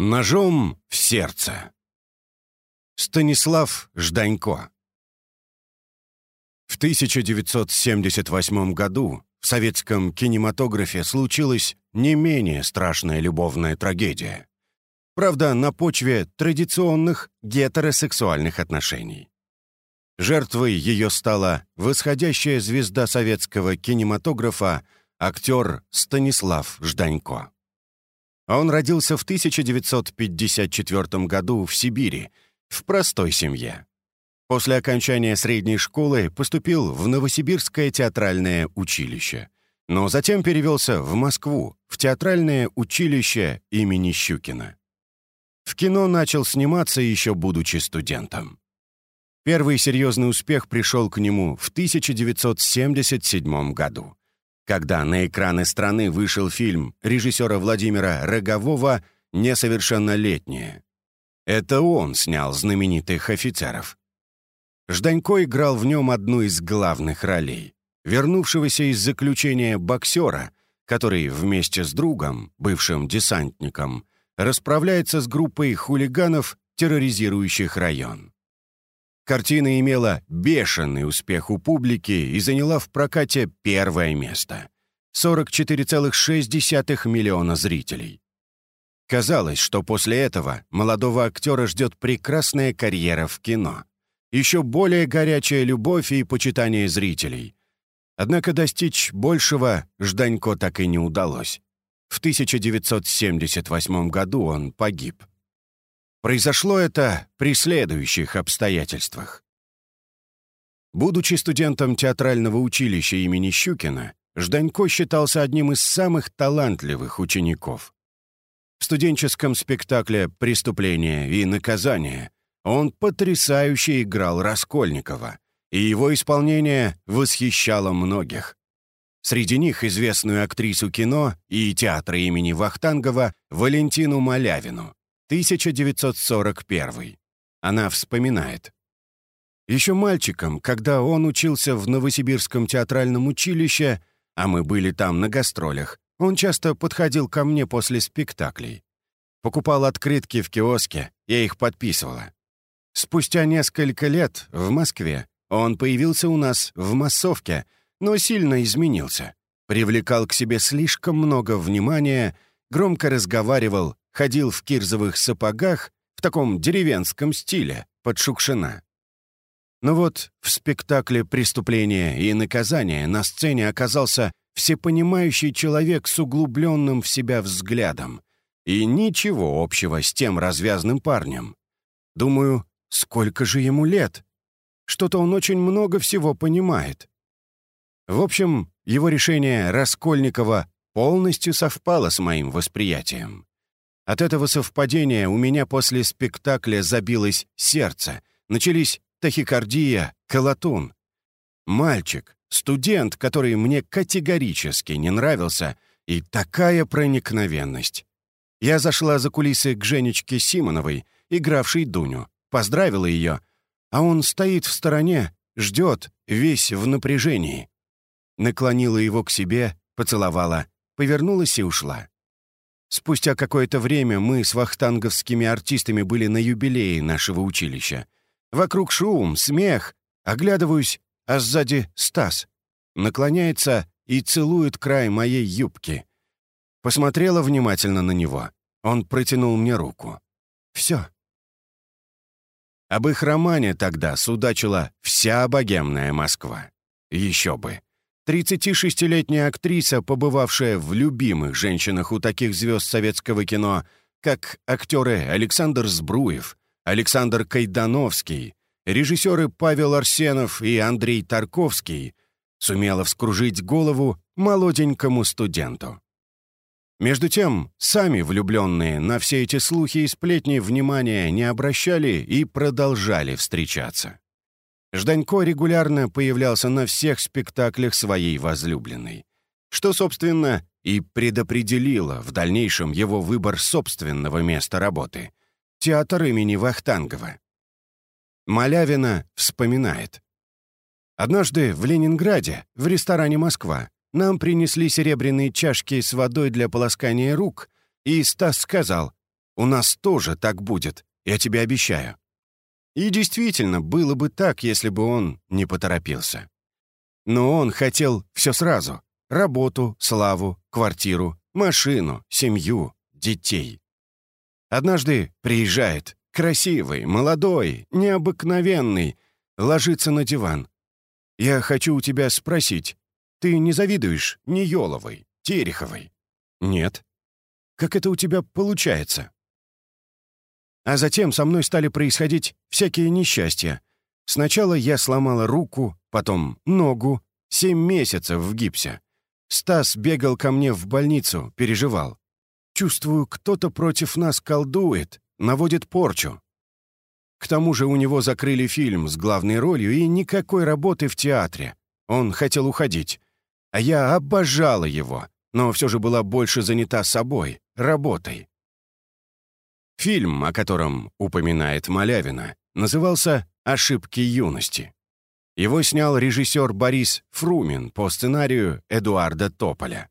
Ножом в сердце. Станислав Жданько. В 1978 году в советском кинематографе случилась не менее страшная любовная трагедия. Правда, на почве традиционных гетеросексуальных отношений. Жертвой ее стала восходящая звезда советского кинематографа актер Станислав Жданько. Он родился в 1954 году в Сибири, в простой семье. После окончания средней школы поступил в Новосибирское театральное училище, но затем перевелся в Москву, в театральное училище имени Щукина. В кино начал сниматься еще будучи студентом. Первый серьезный успех пришел к нему в 1977 году когда на экраны страны вышел фильм режиссера Владимира Рогового «Несовершеннолетние». Это он снял знаменитых офицеров. Жданько играл в нем одну из главных ролей. Вернувшегося из заключения боксера, который вместе с другом, бывшим десантником, расправляется с группой хулиганов, терроризирующих район. Картина имела бешеный успех у публики и заняла в прокате первое место. 44,6 миллиона зрителей. Казалось, что после этого молодого актера ждет прекрасная карьера в кино. Еще более горячая любовь и почитание зрителей. Однако достичь большего Жданько так и не удалось. В 1978 году он погиб. Произошло это при следующих обстоятельствах. Будучи студентом театрального училища имени Щукина, Жданько считался одним из самых талантливых учеников. В студенческом спектакле «Преступление и наказание» он потрясающе играл Раскольникова, и его исполнение восхищало многих. Среди них известную актрису кино и театра имени Вахтангова Валентину Малявину. 1941. Она вспоминает. Еще мальчиком, когда он учился в Новосибирском театральном училище, а мы были там на гастролях, он часто подходил ко мне после спектаклей. Покупал открытки в киоске, я их подписывала. Спустя несколько лет в Москве он появился у нас в массовке, но сильно изменился. Привлекал к себе слишком много внимания, громко разговаривал, ходил в кирзовых сапогах в таком деревенском стиле, под Шукшина. Но вот в спектакле «Преступление и наказание» на сцене оказался всепонимающий человек с углубленным в себя взглядом и ничего общего с тем развязным парнем. Думаю, сколько же ему лет? Что-то он очень много всего понимает. В общем, его решение Раскольникова полностью совпало с моим восприятием. От этого совпадения у меня после спектакля забилось сердце, начались тахикардия, колотун. Мальчик, студент, который мне категорически не нравился, и такая проникновенность. Я зашла за кулисы к Женечке Симоновой, игравшей Дуню, поздравила ее, а он стоит в стороне, ждет, весь в напряжении. Наклонила его к себе, поцеловала, повернулась и ушла. Спустя какое-то время мы с вахтанговскими артистами были на юбилее нашего училища. Вокруг шум, смех. Оглядываюсь, а сзади Стас. Наклоняется и целует край моей юбки. Посмотрела внимательно на него. Он протянул мне руку. Все. Об их романе тогда судачила вся богемная Москва. Еще бы. 36-летняя актриса, побывавшая в любимых женщинах у таких звезд советского кино, как актеры Александр Сбруев, Александр Кайдановский, режиссеры Павел Арсенов и Андрей Тарковский, сумела вскружить голову молоденькому студенту. Между тем, сами влюбленные на все эти слухи и сплетни внимания не обращали и продолжали встречаться. Жданько регулярно появлялся на всех спектаклях своей возлюбленной, что, собственно, и предопределило в дальнейшем его выбор собственного места работы — театр имени Вахтангова. Малявина вспоминает. «Однажды в Ленинграде, в ресторане «Москва», нам принесли серебряные чашки с водой для полоскания рук, и Стас сказал, У нас тоже так будет, я тебе обещаю». И действительно, было бы так, если бы он не поторопился. Но он хотел все сразу — работу, славу, квартиру, машину, семью, детей. Однажды приезжает, красивый, молодой, необыкновенный, ложится на диван. «Я хочу у тебя спросить, ты не завидуешь Неёловой, Тереховой?» «Нет». «Как это у тебя получается?» А затем со мной стали происходить всякие несчастья. Сначала я сломала руку, потом ногу, семь месяцев в гипсе. Стас бегал ко мне в больницу, переживал. Чувствую, кто-то против нас колдует, наводит порчу. К тому же у него закрыли фильм с главной ролью и никакой работы в театре. Он хотел уходить. А я обожала его, но все же была больше занята собой, работой. Фильм, о котором упоминает Малявина, назывался «Ошибки юности». Его снял режиссер Борис Фрумин по сценарию Эдуарда Тополя.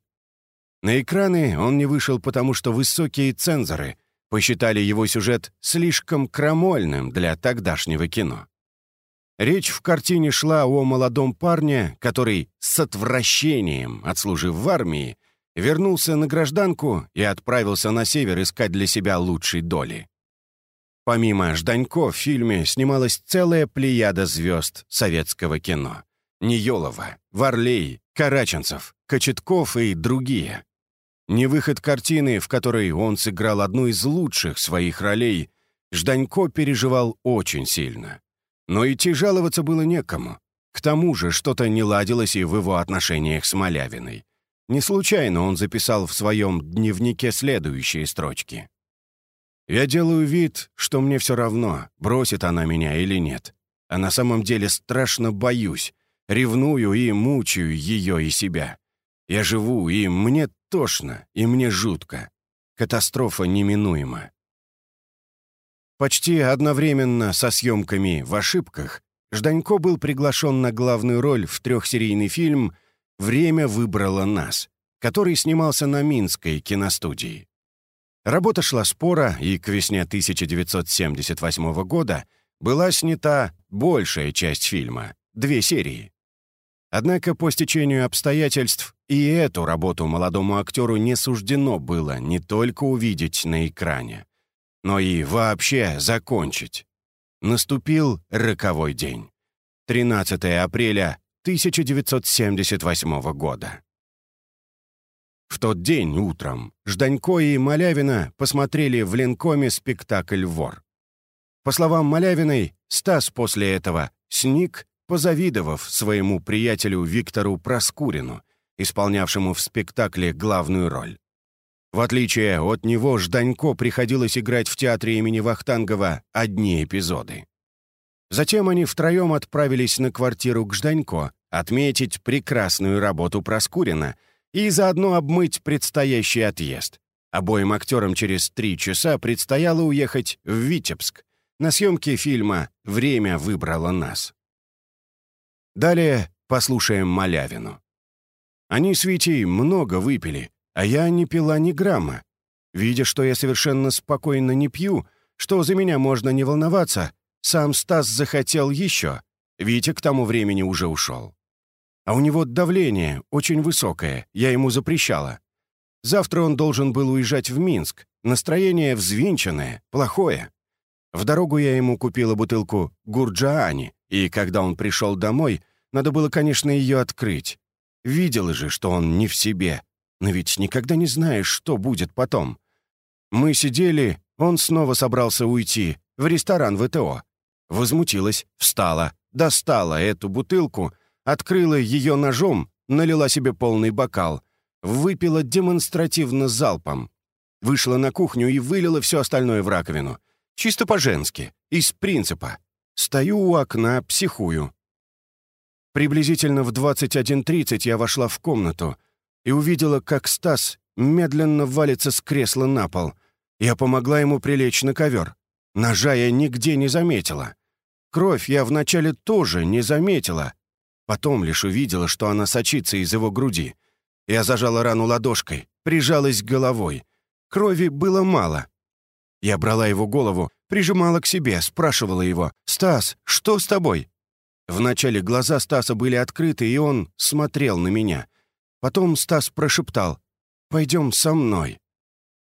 На экраны он не вышел потому, что высокие цензоры посчитали его сюжет слишком крамольным для тогдашнего кино. Речь в картине шла о молодом парне, который с отвращением, отслужив в армии, вернулся на гражданку и отправился на север искать для себя лучшей доли. Помимо Жданько в фильме снималась целая плеяда звезд советского кино. Неелова, Варлей, Караченцев, Кочетков и другие. Невыход картины, в которой он сыграл одну из лучших своих ролей, Жданько переживал очень сильно. Но идти жаловаться было некому. К тому же что-то не ладилось и в его отношениях с Малявиной. Не случайно он записал в своем дневнике следующие строчки. «Я делаю вид, что мне все равно, бросит она меня или нет. А на самом деле страшно боюсь, ревную и мучаю ее и себя. Я живу, и мне тошно, и мне жутко. Катастрофа неминуема». Почти одновременно со съемками «В ошибках» Жданько был приглашен на главную роль в трехсерийный фильм — «Время выбрало нас», который снимался на Минской киностудии. Работа шла спора, и к весне 1978 года была снята большая часть фильма — две серии. Однако по стечению обстоятельств и эту работу молодому актеру не суждено было не только увидеть на экране, но и вообще закончить. Наступил роковой день. 13 апреля 1978 года. В тот день утром Жданько и Малявина посмотрели в Ленкоме спектакль «Вор». По словам Малявиной, Стас после этого сник, позавидовав своему приятелю Виктору Проскурину, исполнявшему в спектакле главную роль. В отличие от него, Жданько приходилось играть в театре имени Вахтангова одни эпизоды. Затем они втроем отправились на квартиру к Жданько, отметить прекрасную работу Проскурина и заодно обмыть предстоящий отъезд. Обоим актерам через три часа предстояло уехать в Витебск на съемки фильма «Время выбрало нас». Далее послушаем Малявину. Они с Витей много выпили, а я не пила ни грамма. Видя, что я совершенно спокойно не пью, что за меня можно не волноваться, сам Стас захотел еще. Витя к тому времени уже ушел. А у него давление очень высокое, я ему запрещала. Завтра он должен был уезжать в Минск. Настроение взвинченное, плохое. В дорогу я ему купила бутылку гурджаани, и когда он пришел домой, надо было, конечно, ее открыть. Видела же, что он не в себе. Но ведь никогда не знаешь, что будет потом. Мы сидели, он снова собрался уйти, в ресторан ВТО. Возмутилась, встала, достала эту бутылку — открыла ее ножом, налила себе полный бокал, выпила демонстративно залпом, вышла на кухню и вылила все остальное в раковину. Чисто по-женски, из принципа. Стою у окна, психую. Приблизительно в 21.30 я вошла в комнату и увидела, как Стас медленно валится с кресла на пол. Я помогла ему прилечь на ковер. Ножа я нигде не заметила. Кровь я вначале тоже не заметила, Потом лишь увидела, что она сочится из его груди. Я зажала рану ладошкой, прижалась головой. Крови было мало. Я брала его голову, прижимала к себе, спрашивала его, «Стас, что с тобой?» Вначале глаза Стаса были открыты, и он смотрел на меня. Потом Стас прошептал, «Пойдем со мной».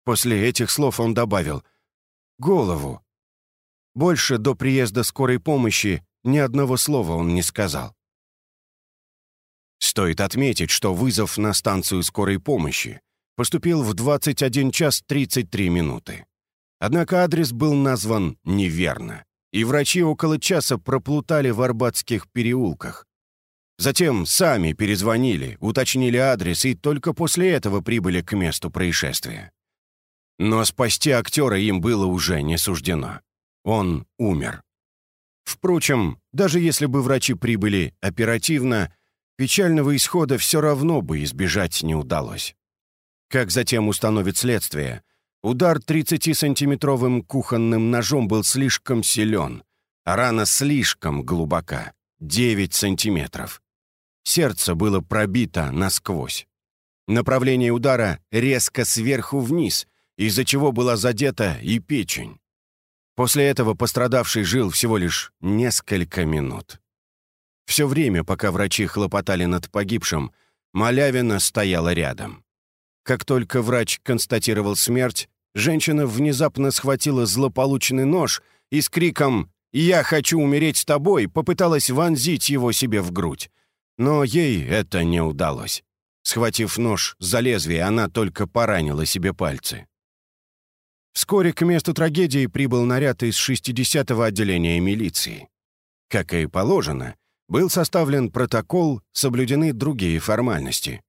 После этих слов он добавил, «Голову». Больше до приезда скорой помощи ни одного слова он не сказал. Стоит отметить, что вызов на станцию скорой помощи поступил в 21 час 33 минуты. Однако адрес был назван неверно, и врачи около часа проплутали в Арбатских переулках. Затем сами перезвонили, уточнили адрес и только после этого прибыли к месту происшествия. Но спасти актера им было уже не суждено. Он умер. Впрочем, даже если бы врачи прибыли оперативно, печального исхода все равно бы избежать не удалось. Как затем установит следствие, удар 30-сантиметровым кухонным ножом был слишком силен, а рана слишком глубока — 9 сантиметров. Сердце было пробито насквозь. Направление удара резко сверху вниз, из-за чего была задета и печень. После этого пострадавший жил всего лишь несколько минут. Все время, пока врачи хлопотали над погибшим, Малявина стояла рядом. Как только врач констатировал смерть, женщина внезапно схватила злополучный нож и с криком «Я хочу умереть с тобой!» попыталась вонзить его себе в грудь. Но ей это не удалось. Схватив нож за лезвие, она только поранила себе пальцы. Вскоре к месту трагедии прибыл наряд из 60-го отделения милиции. Как и положено, был составлен протокол, соблюдены другие формальности.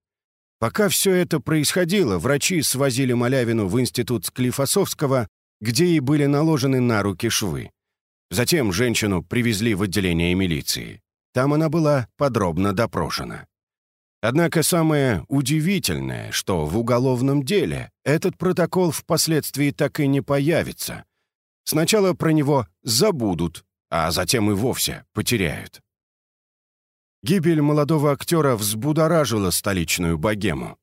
Пока все это происходило, врачи свозили Малявину в институт Склифосовского, где ей были наложены на руки швы. Затем женщину привезли в отделение милиции. Там она была подробно допрошена. Однако самое удивительное, что в уголовном деле этот протокол впоследствии так и не появится. Сначала про него забудут, а затем и вовсе потеряют. Гибель молодого актера взбудоражила столичную богему.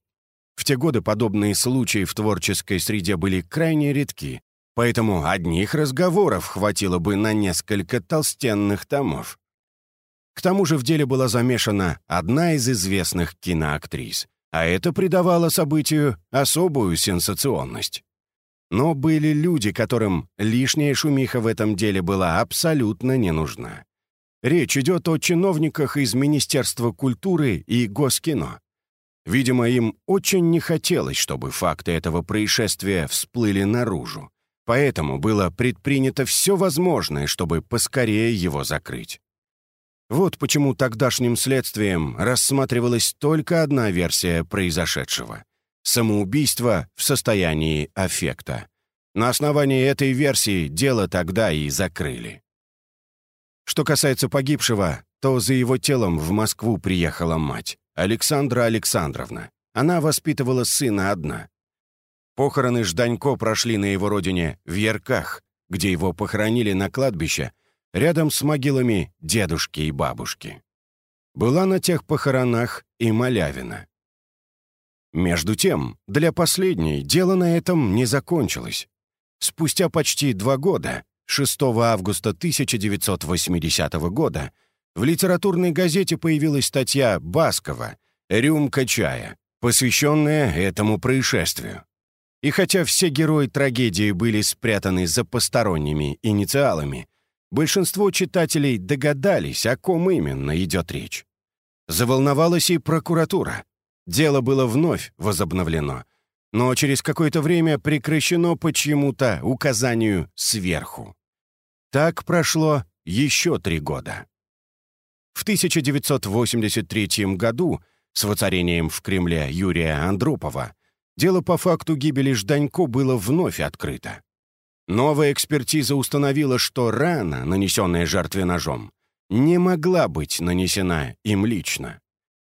В те годы подобные случаи в творческой среде были крайне редки, поэтому одних разговоров хватило бы на несколько толстенных томов. К тому же в деле была замешана одна из известных киноактрис, а это придавало событию особую сенсационность. Но были люди, которым лишняя шумиха в этом деле была абсолютно не нужна. Речь идет о чиновниках из Министерства культуры и Госкино. Видимо, им очень не хотелось, чтобы факты этого происшествия всплыли наружу. Поэтому было предпринято все возможное, чтобы поскорее его закрыть. Вот почему тогдашним следствием рассматривалась только одна версия произошедшего — самоубийство в состоянии аффекта. На основании этой версии дело тогда и закрыли. Что касается погибшего, то за его телом в Москву приехала мать, Александра Александровна. Она воспитывала сына одна. Похороны Жданько прошли на его родине в Ярках, где его похоронили на кладбище, рядом с могилами дедушки и бабушки. Была на тех похоронах и Малявина. Между тем, для последней дело на этом не закончилось. Спустя почти два года 6 августа 1980 года в литературной газете появилась статья Баскова «Рюмка чая», посвященная этому происшествию. И хотя все герои трагедии были спрятаны за посторонними инициалами, большинство читателей догадались, о ком именно идет речь. Заволновалась и прокуратура. Дело было вновь возобновлено, но через какое-то время прекращено по чьему-то указанию сверху. Так прошло еще три года. В 1983 году с воцарением в Кремле Юрия Андропова дело по факту гибели Жданько было вновь открыто. Новая экспертиза установила, что рана, нанесенная жертве ножом, не могла быть нанесена им лично.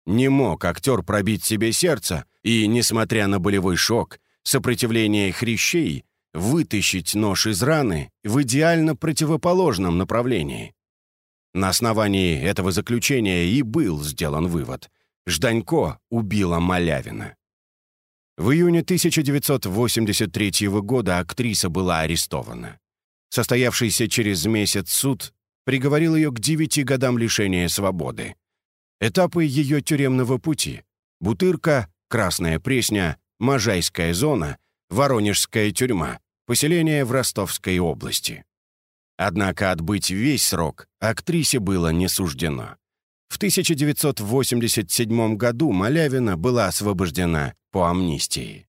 Не мог актер пробить себе сердце и, несмотря на болевой шок, сопротивление хрящей, вытащить нож из раны в идеально противоположном направлении. На основании этого заключения и был сделан вывод. Жданько убила Малявина. В июне 1983 года актриса была арестована. Состоявшийся через месяц суд приговорил ее к девяти годам лишения свободы. Этапы ее тюремного пути — Бутырка, Красная Пресня, Можайская зона, Воронежская тюрьма, поселение в Ростовской области. Однако отбыть весь срок актрисе было не суждено. В 1987 году Малявина была освобождена по амнистии.